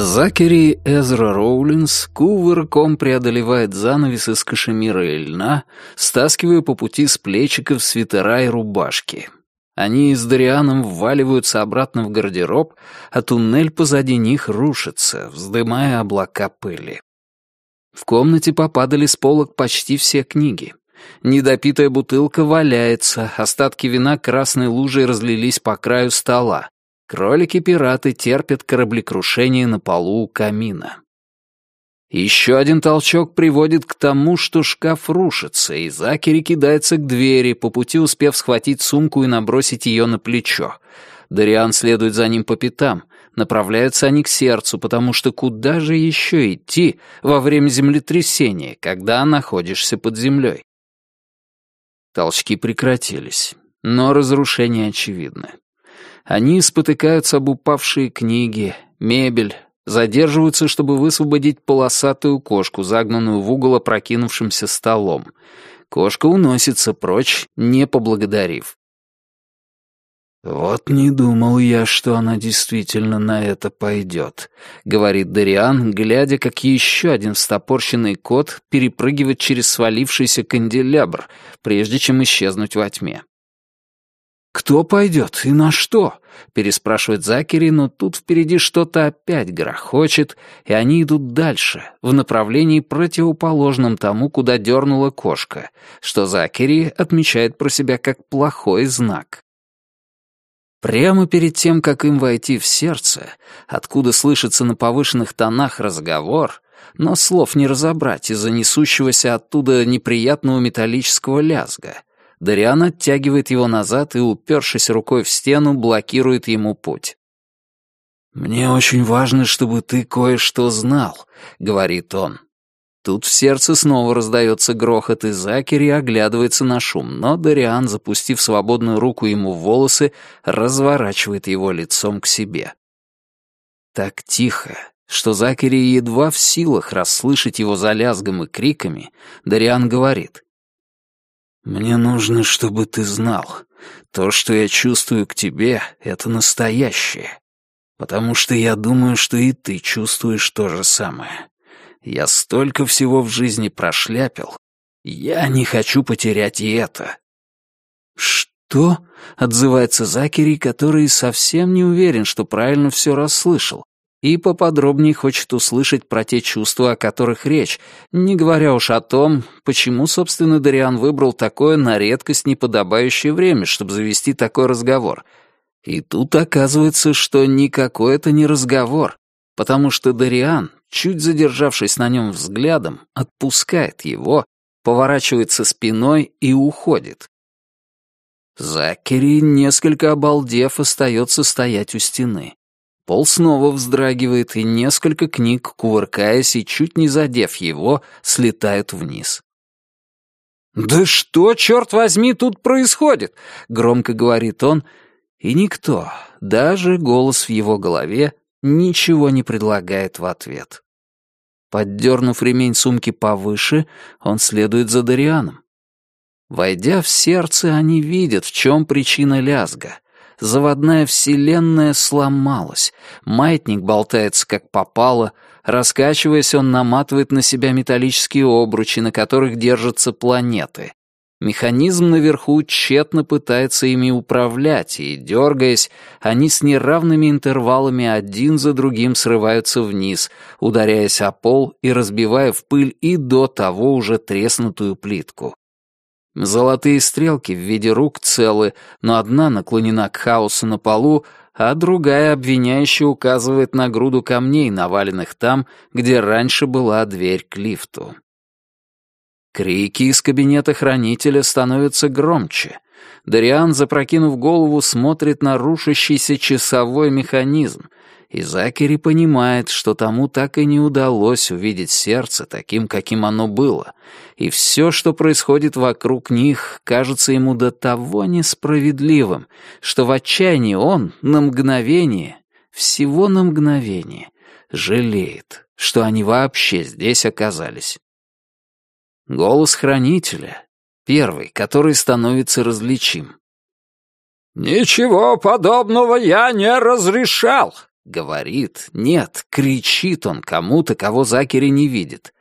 Закери Эзра Роулинс кувырком преодолевает занавес из кашемира и льна, стаскивая по пути с плечиков свитера и рубашки. Они с Дарианом вваливаются обратно в гардероб, а туннель позади них рушится, вздымая облака пыли. В комнате попадали с полок почти все книги. Недопитая бутылка валяется, остатки вина красной лужей разлились по краю стола. Кролики-пираты терпят кораблекрушение на полу у камина. Еще один толчок приводит к тому, что шкаф рушится, и Закери кидается к двери, по пути успев схватить сумку и набросить ее на плечо. Дариан следует за ним по пятам. Направляются они к сердцу, потому что куда же еще идти во время землетрясения, когда находишься под землей? Толчки прекратились, но разрушения очевидны. Они спотыкаются об упавшие книги, мебель, задерживаются, чтобы высвободить полосатую кошку, загнанную в угол опрокинувшимся столом. Кошка уносится прочь, не поблагодарив. «Вот не думал я, что она действительно на это пойдет», — говорит Дариан, глядя, как еще один встопорщенный кот перепрыгивает через свалившийся канделябр, прежде чем исчезнуть во тьме. «Кто пойдет и на что?» — переспрашивает Закери, но тут впереди что-то опять грохочет, и они идут дальше, в направлении противоположном тому, куда дернула кошка, что Закери отмечает про себя как плохой знак. Прямо перед тем, как им войти в сердце, откуда слышится на повышенных тонах разговор, но слов не разобрать из-за несущегося оттуда неприятного металлического лязга, Дариан оттягивает его назад и, упершись рукой в стену, блокирует ему путь. «Мне очень важно, чтобы ты кое-что знал», — говорит он. Тут в сердце снова раздается грохот, и Закери оглядывается на шум, но Дариан, запустив свободную руку ему в волосы, разворачивает его лицом к себе. Так тихо, что Закери едва в силах расслышать его за лязгом и криками, Дариан говорит. «Мне нужно, чтобы ты знал, то, что я чувствую к тебе, — это настоящее, потому что я думаю, что и ты чувствуешь то же самое». Я столько всего в жизни прошляпил. Я не хочу потерять и это». «Что?» — отзывается Закери, который совсем не уверен, что правильно все расслышал, и поподробнее хочет услышать про те чувства, о которых речь, не говоря уж о том, почему, собственно, Дариан выбрал такое на редкость неподобающее время, чтобы завести такой разговор. И тут оказывается, что никакой это не разговор, потому что Дариан чуть задержавшись на нем взглядом, отпускает его, поворачивается спиной и уходит. Закери, несколько обалдев, остается стоять у стены. Пол снова вздрагивает, и несколько книг, кувыркаясь и чуть не задев его, слетают вниз. «Да что, черт возьми, тут происходит?» — громко говорит он, и никто, даже голос в его голове, ничего не предлагает в ответ. Поддернув ремень сумки повыше, он следует за Дарианом. Войдя в сердце, они видят, в чем причина лязга. Заводная вселенная сломалась, маятник болтается как попало, раскачиваясь, он наматывает на себя металлические обручи, на которых держатся планеты. Механизм наверху тщетно пытается ими управлять, и, дергаясь, они с неравными интервалами один за другим срываются вниз, ударяясь о пол и разбивая в пыль и до того уже треснутую плитку. Золотые стрелки в виде рук целы, но одна наклонена к хаосу на полу, а другая обвиняюще указывает на груду камней, наваленных там, где раньше была дверь к лифту. Крики из кабинета хранителя становятся громче. Дариан, запрокинув голову, смотрит на рушащийся часовой механизм, и Закери понимает, что тому так и не удалось увидеть сердце таким, каким оно было, и все, что происходит вокруг них, кажется ему до того несправедливым, что в отчаянии он на мгновение, всего на мгновение, жалеет, что они вообще здесь оказались. Голос хранителя, первый, который становится различим. «Ничего подобного я не разрешал», — Говорит, нет, кричит он кому-то, кого Закери не видит.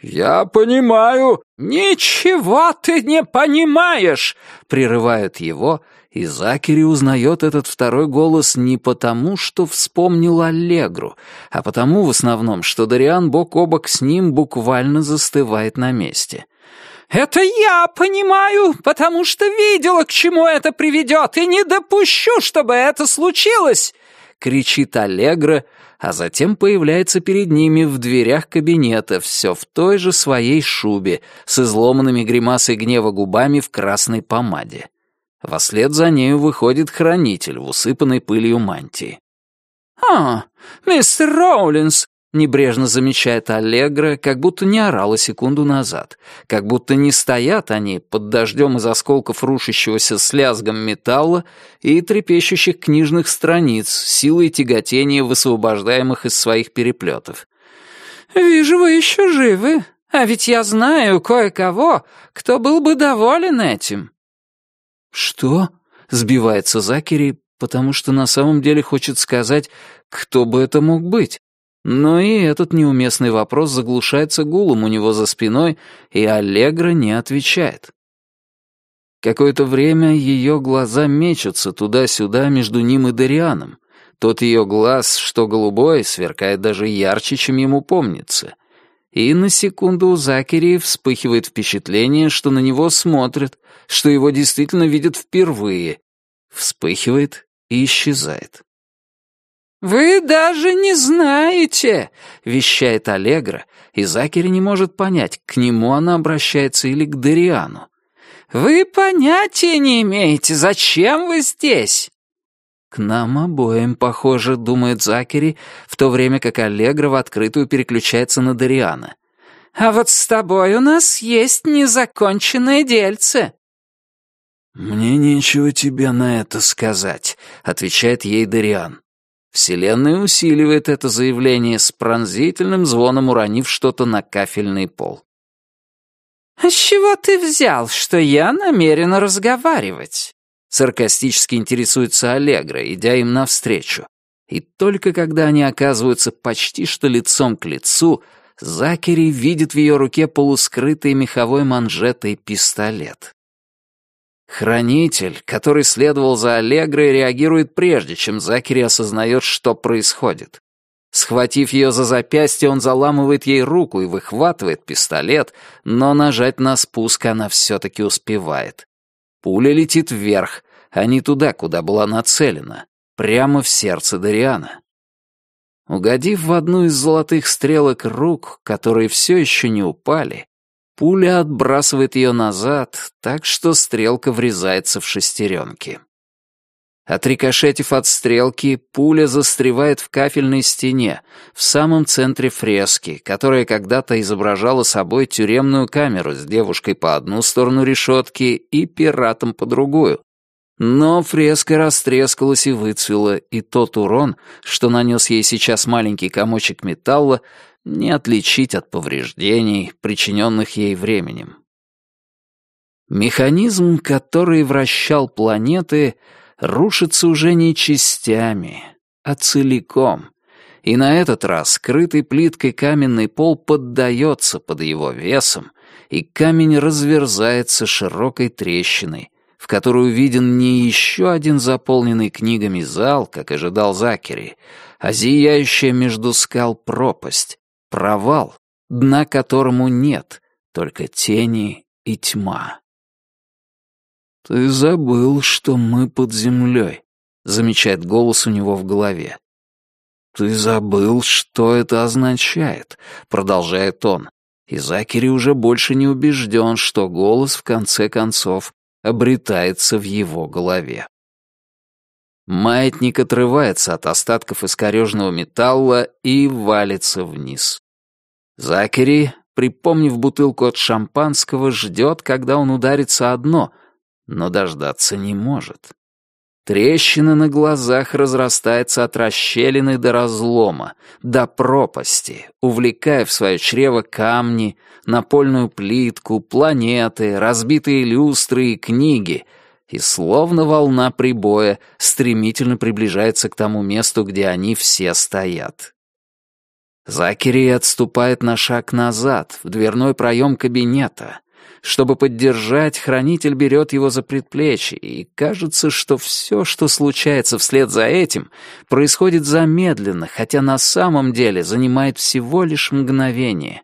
«Я понимаю!» «Ничего ты не понимаешь!» — прерывают его, и Закери узнает этот второй голос не потому, что вспомнил Аллегру, а потому в основном, что Дариан бок о бок с ним буквально застывает на месте. «Это я понимаю, потому что видела, к чему это приведет, и не допущу, чтобы это случилось!» — кричит Аллегра, а затем появляется перед ними в дверях кабинета все в той же своей шубе с изломанными гримасой гнева губами в красной помаде. Вослед за нею выходит хранитель в усыпанной пылью мантии. «А, мистер Роулинс!» — небрежно замечает Аллегра, как будто не орала секунду назад, как будто не стоят они под дождем из осколков рушащегося с лязгом металла и трепещущих книжных страниц, силой тяготения высвобождаемых из своих переплетов. «Вижу, вы еще живы, а ведь я знаю кое-кого, кто был бы доволен этим». «Что?» — сбивается Закери, потому что на самом деле хочет сказать, кто бы это мог быть. Но и этот неуместный вопрос заглушается гулом у него за спиной, и Аллегра не отвечает. Какое-то время ее глаза мечутся туда-сюда между ним и Дарианом. Тот ее глаз, что голубой, сверкает даже ярче, чем ему помнится. И на секунду у Закери вспыхивает впечатление, что на него смотрят, что его действительно видят впервые. Вспыхивает и исчезает. «Вы даже не знаете!» — вещает Аллегра, и Закери не может понять, к нему она обращается или к Дариану. «Вы понятия не имеете, зачем вы здесь?» «К нам обоим, похоже», — думает Закери, в то время как Аллегра в открытую переключается на Дариана. «А вот с тобой у нас есть незаконченное дельце». «Мне нечего тебе на это сказать», — отвечает ей Дариан. Вселенная усиливает это заявление с пронзительным звоном, уронив что-то на кафельный пол. «А с чего ты взял, что я намерена разговаривать?» Саркастически интересуется Аллегра, идя им навстречу. И только когда они оказываются почти что лицом к лицу, Закери видит в ее руке полускрытый меховой манжетой пистолет. Хранитель, который следовал за Аллегрой, реагирует прежде, чем Закери осознает, что происходит. Схватив ее за запястье, он заламывает ей руку и выхватывает пистолет, но нажать на спуск она все-таки успевает. Пуля летит вверх, а не туда, куда была нацелена, прямо в сердце Дариана. Угодив в одну из золотых стрелок рук, которые все еще не упали, пуля отбрасывает ее назад, так что стрелка врезается в шестеренки. Отрикошетив от стрелки, пуля застревает в кафельной стене, в самом центре фрески, которая когда-то изображала собой тюремную камеру с девушкой по одну сторону решетки и пиратом по другую. Но фреска растрескалась и выцвела, и тот урон, что нанес ей сейчас маленький комочек металла, не отличить от повреждений, причиненных ей временем. Механизм, который вращал планеты, рушится уже не частями, а целиком. И на этот раз скрытый плиткой каменный пол поддается под его весом, и камень разверзается широкой трещиной, в которую виден не еще один заполненный книгами зал, как ожидал Закери, а зияющая между скал пропасть, провал, дна которому нет, только тени и тьма. «Ты забыл, что мы под землей», — замечает голос у него в голове. «Ты забыл, что это означает», — продолжает он. И Закери уже больше не убежден, что голос, в конце концов, обретается в его голове. Маятник отрывается от остатков искорежного металла и валится вниз. Закери, припомнив бутылку от шампанского, ждет, когда он ударится одно, но дождаться не может. Трещина на глазах разрастается от расщелины до разлома, до пропасти, увлекая в свое чрево камни, напольную плитку, планеты, разбитые люстры и книги, и словно волна прибоя стремительно приближается к тому месту, где они все стоят. Закери отступает на шаг назад, в дверной проем кабинета. Чтобы поддержать, хранитель берет его за предплечье, и кажется, что все, что случается вслед за этим, происходит замедленно, хотя на самом деле занимает всего лишь мгновение.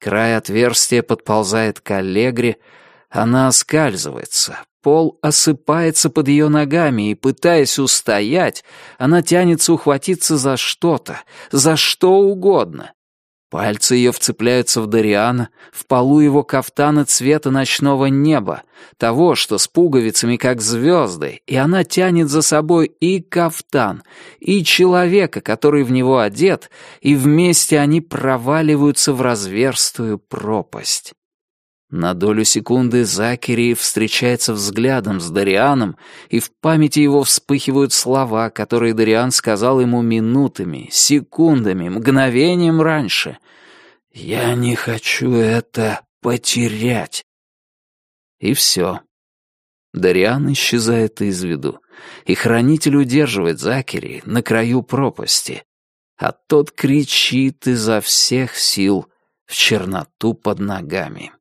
Край отверстия подползает к Аллегре, она оскальзывается, пол осыпается под ее ногами, и, пытаясь устоять, она тянется ухватиться за что-то, за что угодно. Пальцы ее вцепляются в Дариана, в полу его кафтана цвета ночного неба, того, что с пуговицами как звезды, и она тянет за собой и кафтан, и человека, который в него одет, и вместе они проваливаются в разверстую пропасть. На долю секунды Закери встречается взглядом с Дарианом, и в памяти его вспыхивают слова, которые Дариан сказал ему минутами, секундами, мгновением раньше. «Я не хочу это потерять». И все. Дариан исчезает из виду, и хранитель удерживает Закери на краю пропасти, а тот кричит изо всех сил в черноту под ногами.